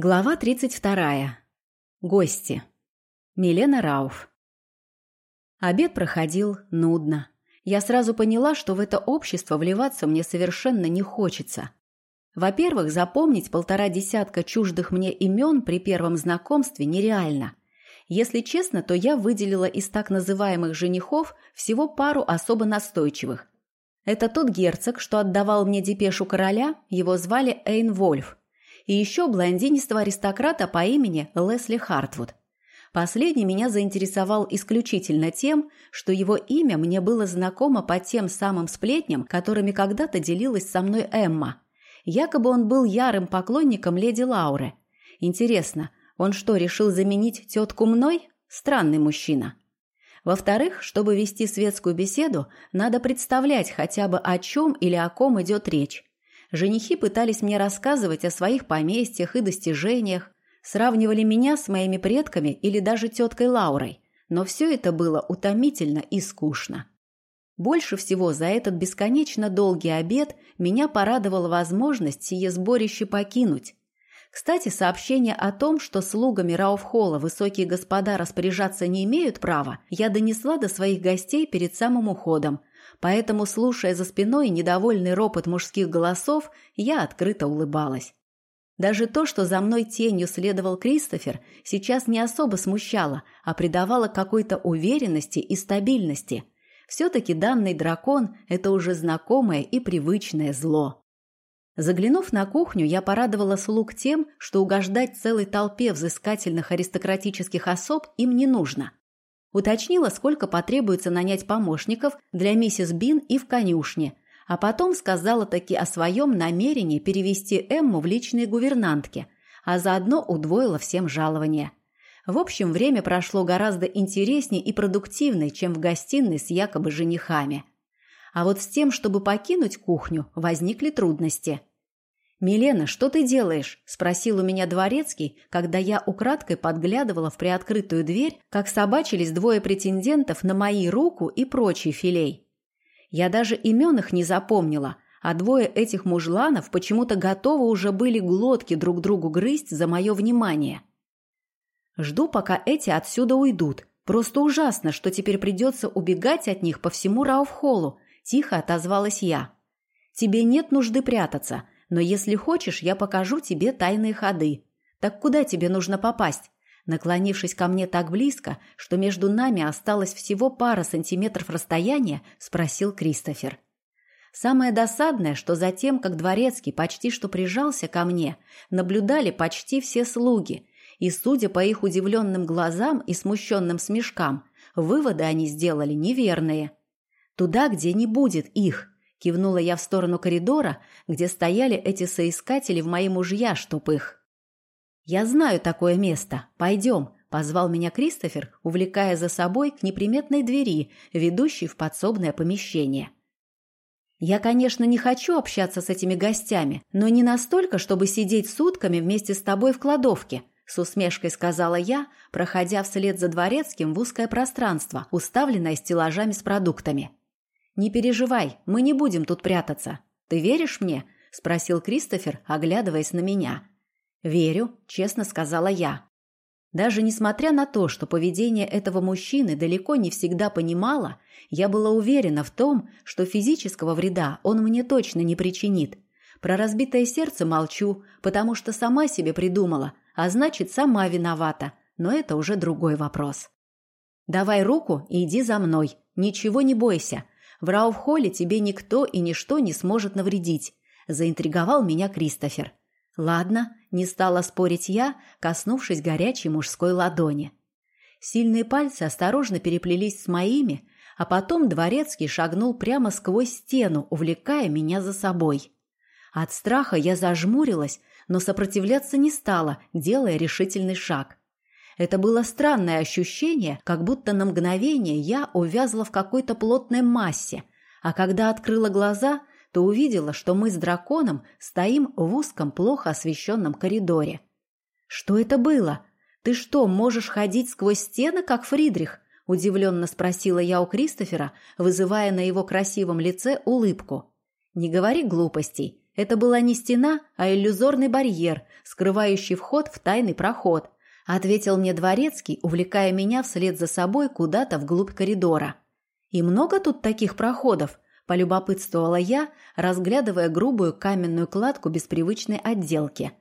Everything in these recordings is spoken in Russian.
Глава 32. Гости. Милена Рауф. Обед проходил нудно. Я сразу поняла, что в это общество вливаться мне совершенно не хочется. Во-первых, запомнить полтора десятка чуждых мне имен при первом знакомстве нереально. Если честно, то я выделила из так называемых женихов всего пару особо настойчивых. Это тот герцог, что отдавал мне депешу короля, его звали Эйн Вольф и еще блондинистого аристократа по имени Лесли Хартвуд. Последний меня заинтересовал исключительно тем, что его имя мне было знакомо по тем самым сплетням, которыми когда-то делилась со мной Эмма. Якобы он был ярым поклонником леди Лауры. Интересно, он что, решил заменить тетку мной? Странный мужчина. Во-вторых, чтобы вести светскую беседу, надо представлять хотя бы о чем или о ком идет речь. Женихи пытались мне рассказывать о своих поместьях и достижениях, сравнивали меня с моими предками или даже теткой Лаурой, но все это было утомительно и скучно. Больше всего за этот бесконечно долгий обед меня порадовала возможность сие сборище покинуть. Кстати, сообщение о том, что слугами Рауфхолла высокие господа распоряжаться не имеют права, я донесла до своих гостей перед самым уходом, поэтому, слушая за спиной недовольный ропот мужских голосов, я открыто улыбалась. Даже то, что за мной тенью следовал Кристофер, сейчас не особо смущало, а придавало какой-то уверенности и стабильности. Все-таки данный дракон – это уже знакомое и привычное зло. Заглянув на кухню, я порадовала слуг тем, что угождать целой толпе взыскательных аристократических особ им не нужно. Уточнила, сколько потребуется нанять помощников для миссис Бин и в конюшне, а потом сказала таки о своем намерении перевести Эмму в личные гувернантки, а заодно удвоила всем жалование. В общем, время прошло гораздо интереснее и продуктивнее, чем в гостиной с якобы женихами. А вот с тем, чтобы покинуть кухню, возникли трудности – «Милена, что ты делаешь?» – спросил у меня дворецкий, когда я украдкой подглядывала в приоткрытую дверь, как собачились двое претендентов на мои руку и прочий филей. Я даже имен их не запомнила, а двое этих мужланов почему-то готовы уже были глотки друг другу грызть за мое внимание. Жду, пока эти отсюда уйдут. Просто ужасно, что теперь придется убегать от них по всему Рауфхоллу, тихо отозвалась я. Тебе нет нужды прятаться – но если хочешь, я покажу тебе тайные ходы. Так куда тебе нужно попасть?» Наклонившись ко мне так близко, что между нами осталось всего пара сантиметров расстояния, спросил Кристофер. Самое досадное, что за тем, как дворецкий почти что прижался ко мне, наблюдали почти все слуги, и, судя по их удивленным глазам и смущенным смешкам, выводы они сделали неверные. Туда, где не будет их – Кивнула я в сторону коридора, где стояли эти соискатели в мои мужья, чтоб их. «Я знаю такое место. Пойдем», — позвал меня Кристофер, увлекая за собой к неприметной двери, ведущей в подсобное помещение. «Я, конечно, не хочу общаться с этими гостями, но не настолько, чтобы сидеть сутками вместе с тобой в кладовке», — с усмешкой сказала я, проходя вслед за дворецким в узкое пространство, уставленное стеллажами с продуктами. «Не переживай, мы не будем тут прятаться. Ты веришь мне?» – спросил Кристофер, оглядываясь на меня. «Верю», – честно сказала я. Даже несмотря на то, что поведение этого мужчины далеко не всегда понимала, я была уверена в том, что физического вреда он мне точно не причинит. Про разбитое сердце молчу, потому что сама себе придумала, а значит, сама виновата, но это уже другой вопрос. «Давай руку и иди за мной, ничего не бойся», в Рауфхолле тебе никто и ничто не сможет навредить», – заинтриговал меня Кристофер. «Ладно», – не стала спорить я, коснувшись горячей мужской ладони. Сильные пальцы осторожно переплелись с моими, а потом дворецкий шагнул прямо сквозь стену, увлекая меня за собой. От страха я зажмурилась, но сопротивляться не стала, делая решительный шаг. Это было странное ощущение, как будто на мгновение я увязла в какой-то плотной массе, а когда открыла глаза, то увидела, что мы с драконом стоим в узком, плохо освещенном коридоре. «Что это было? Ты что, можешь ходить сквозь стены, как Фридрих?» – удивленно спросила я у Кристофера, вызывая на его красивом лице улыбку. «Не говори глупостей. Это была не стена, а иллюзорный барьер, скрывающий вход в тайный проход, ответил мне дворецкий, увлекая меня вслед за собой куда-то вглубь коридора. И много тут таких проходов, полюбопытствовала я, разглядывая грубую каменную кладку без привычной отделки.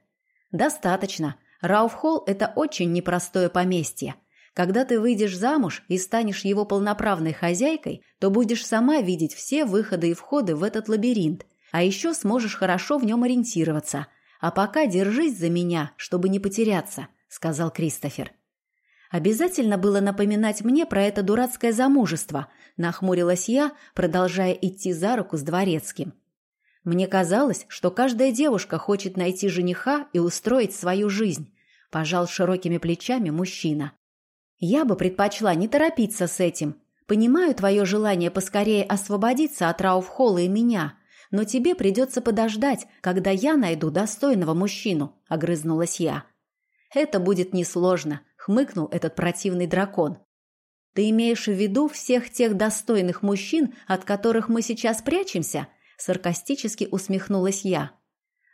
Достаточно. Рауфхолл – это очень непростое поместье. Когда ты выйдешь замуж и станешь его полноправной хозяйкой, то будешь сама видеть все выходы и входы в этот лабиринт, а еще сможешь хорошо в нем ориентироваться. А пока держись за меня, чтобы не потеряться, сказал Кристофер. Обязательно было напоминать мне про это дурацкое замужество, нахмурилась я, продолжая идти за руку с дворецким. Мне казалось, что каждая девушка хочет найти жениха и устроить свою жизнь, пожал широкими плечами мужчина. Я бы предпочла не торопиться с этим. Понимаю твое желание поскорее освободиться от Рауфхолла и меня, но тебе придется подождать, когда я найду достойного мужчину, огрызнулась я. Это будет несложно, хмыкнул этот противный дракон. Ты имеешь в виду всех тех достойных мужчин, от которых мы сейчас прячемся? Саркастически усмехнулась я.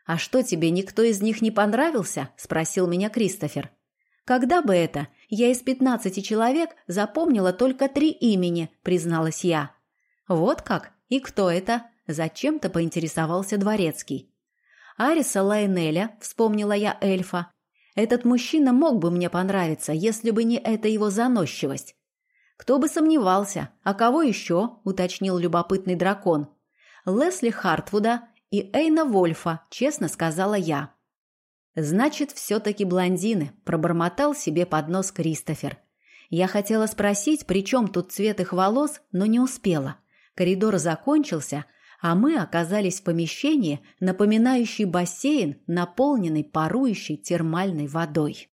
А что тебе никто из них не понравился? спросил меня Кристофер. Когда бы это? Я из пятнадцати человек запомнила только три имени, призналась я. Вот как? И кто это? Зачем-то поинтересовался дворецкий. Ариса Лайнеля, вспомнила я эльфа, этот мужчина мог бы мне понравиться, если бы не эта его заносчивость. Кто бы сомневался, а кого еще, уточнил любопытный дракон. Лесли Хартвуда и Эйна Вольфа, честно сказала я. Значит, все-таки блондины, пробормотал себе под нос Кристофер. Я хотела спросить, при чем тут цвет их волос, но не успела. Коридор закончился, а мы оказались в помещении, напоминающей бассейн, наполненный парующей термальной водой.